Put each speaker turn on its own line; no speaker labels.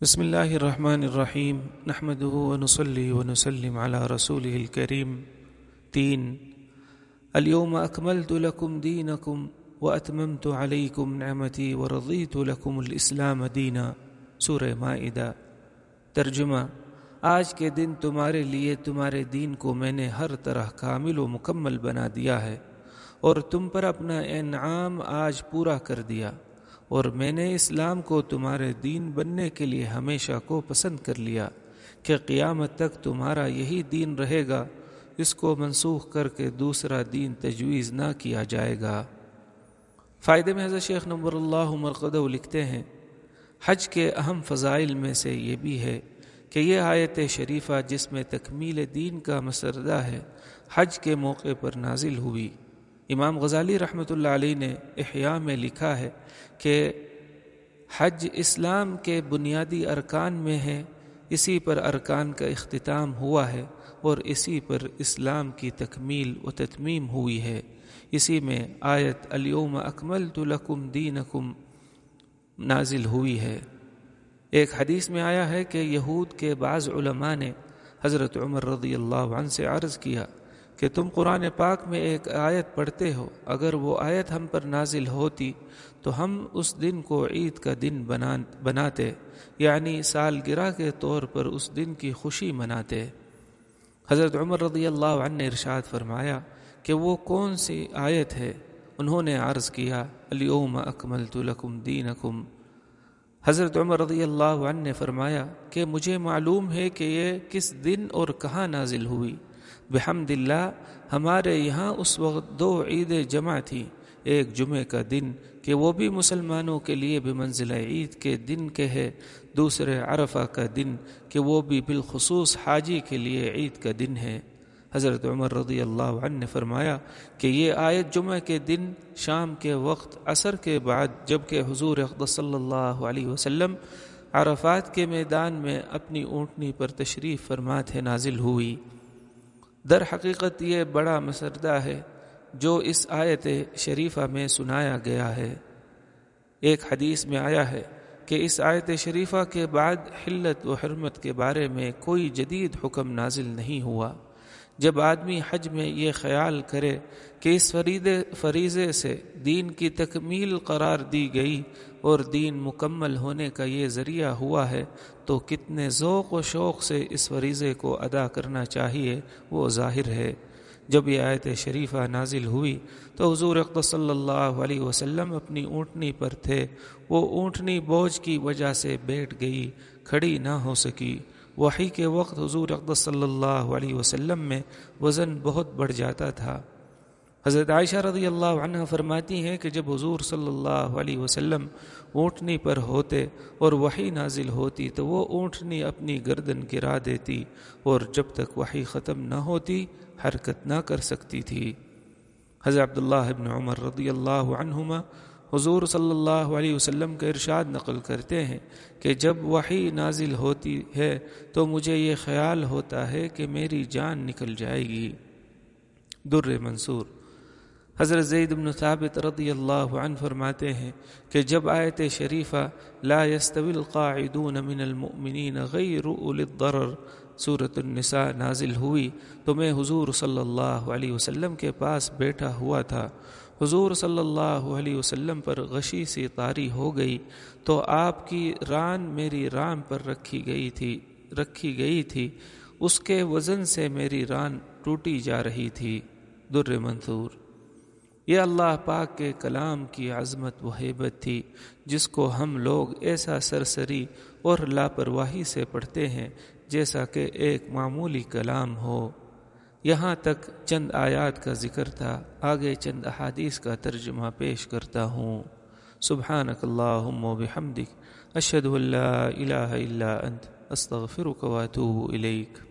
بسم اللہ الرحمن الرحیم نحمد ونصلی ونسلم على رسوله الكریم تین اليوم اکملت لکم دینکم واتممت علیکم نعمتی ورضیت لکم الاسلام دینا سورہ مائدہ ترجمہ آج کے دن تمہارے لیے تمہارے دین کو میں نے ہر طرح کامل و مکمل بنا دیا ہے اور تم پر اپنا انعام آج پورا کر دیا اور میں نے اسلام کو تمہارے دین بننے کے لیے ہمیشہ کو پسند کر لیا کہ قیامت تک تمہارا یہی دین رہے گا، اس کو منسوخ کر کے دوسرا دین تجویز نہ کیا جائے گا۔ فائدے میں حضرت شیخ نمبر اللہ مرقدہ لکھتے ہیں، حج کے اہم فضائل میں سے یہ بھی ہے کہ یہ آیت شریفہ جس میں تکمیل دین کا مسردہ ہے، حج کے موقع پر نازل ہوئی۔ امام غزالی رحمۃ اللہ علیہ نے احیاء میں لکھا ہے کہ حج اسلام کے بنیادی ارکان میں ہے، اسی پر ارکان کا اختتام ہوا ہے اور اسی پر اسلام کی تکمیل و تتمیم ہوئی ہے۔ اسی میں آیت الیوم اکمل تو لکم دینکم نازل ہوئی ہے۔ ایک حدیث میں آیا ہے کہ یہود کے بعض علماء نے حضرت عمر رضی اللہ عنہ سے عرض کیا کہ تم قرآن پاک میں ایک آیت پڑھتے ہو، اگر وہ آیت ہم پر نازل ہوتی تو ہم اس دن کو عید کا دن بناتے یعنی سالگرہ کے طور پر اس دن کی خوشی مناتے۔ حضرت عمر رضی اللہ عنہ نے ارشاد فرمایا کہ وہ کون سی آیت ہے؟ انہوں نے عرض کیا الیوم اکملت لکم دینکم حضرت عمر رضی اللہ عنہ نے فرمایا کہ مجھے معلوم ہے کہ یہ کس دن اور کہاں نازل ہوئی۔ بحمد اللہ ہمارے یہاں اس وقت دو عید جمع تھی، ایک جمعہ کا دن کہ وہ بھی مسلمانوں کے لیے بھی منزل عید کے دن کے ہے، دوسرے عرفہ کا دن کہ وہ بھی بالخصوص حاجی کے لیے عید کا دن ہے۔ حضرت عمر رضی اللہ عنہ نے فرمایا کہ یہ آیت جمعہ کے دن شام کے وقت، عصر کے بعد جبکہ حضور اقدس صلی اللہ علیہ وسلم عرفات کے میدان میں اپنی اونٹنی پر تشریف فرمات ہے نازل ہوئی۔ در حقیقت یہ بڑا مسردہ ہے جو اس آیت شریفہ میں سنایا گیا ہے۔ ایک حدیث میں آیا ہے کہ اس آیت شریفہ کے بعد حلت و حرمت کے بارے میں کوئی جدید حکم نازل نہیں ہوا۔ جب آدمی حج میں یہ خیال کرے کہ اس فریدے فریضے سے دین کی تکمیل قرار دی گئی اور دین مکمل ہونے کا یہ ذریعہ ہوا ہے، تو کتنے ذوق و شوق سے اس فریضے کو ادا کرنا چاہیے، وہ ظاہر ہے۔ جب یہ آیت شریفہ نازل ہوئی، تو حضور اقدس صلی اللہ علیہ وسلم اپنی اونٹنی پر تھے۔ وہ اونٹنی بوجھ کی وجہ سے بیٹھ گئی، کھڑی نہ ہو سکی۔ وحی کے وقت حضور اقدس صلی اللہ علیہ وسلم میں وزن بہت بڑھ جاتا تھا۔ حضرت عائشہ رضی اللہ عنہ فرماتی ہیں کہ جب حضور صلی اللہ علیہ وسلم اونٹنی پر ہوتے اور وہی نازل ہوتی تو وہ اونٹنی اپنی گردن گرا دیتی اور جب تک وہی ختم نہ ہوتی حرکت نہ کر سکتی تھی۔ حضرت عبداللہ ابن عمر رضی اللہ عنہما حضور صلی اللہ علیہ وسلم کا ارشاد نقل کرتے ہیں کہ جب وہی نازل ہوتی ہے تو مجھے یہ خیال ہوتا ہے کہ میری جان نکل جائے گی۔ در منصور۔ حضرت زید بن ثابت رضی اللہ عنہ فرماتے ہیں کہ جب آیت شریفہ لا يستوي القاعدون من المؤمنین غیر اولی الضرر صورت النساء نازل ہوئی تو میں حضور صلی اللہ علیہ وسلم کے پاس بیٹھا ہوا تھا۔ حضور صلی اللہ علیہ وسلم پر غشی سی طاری ہو گئی تو آپ کی ران میری ران پر رکھی گئی تھی، رکھی گئی تھی۔ اس کے وزن سے میری ران ٹوٹی جا رہی تھی۔ در منصور یہ اللہ پاک کے کلام کی عظمت و حیبت تھی، جس کو ہم لوگ ایسا سرسری اور لاپرواہی سے پڑھتے ہیں جیسا کہ ایک معمولی کلام ہو۔ یہاں تک چند آیات کا ذکر تھا، آگے چند احادیث کا ترجمہ پیش کرتا ہوں۔ سبحانک اللہم و بحمدک اشہد اللہ الہ الا انت، استغفرک واتوب الیک۔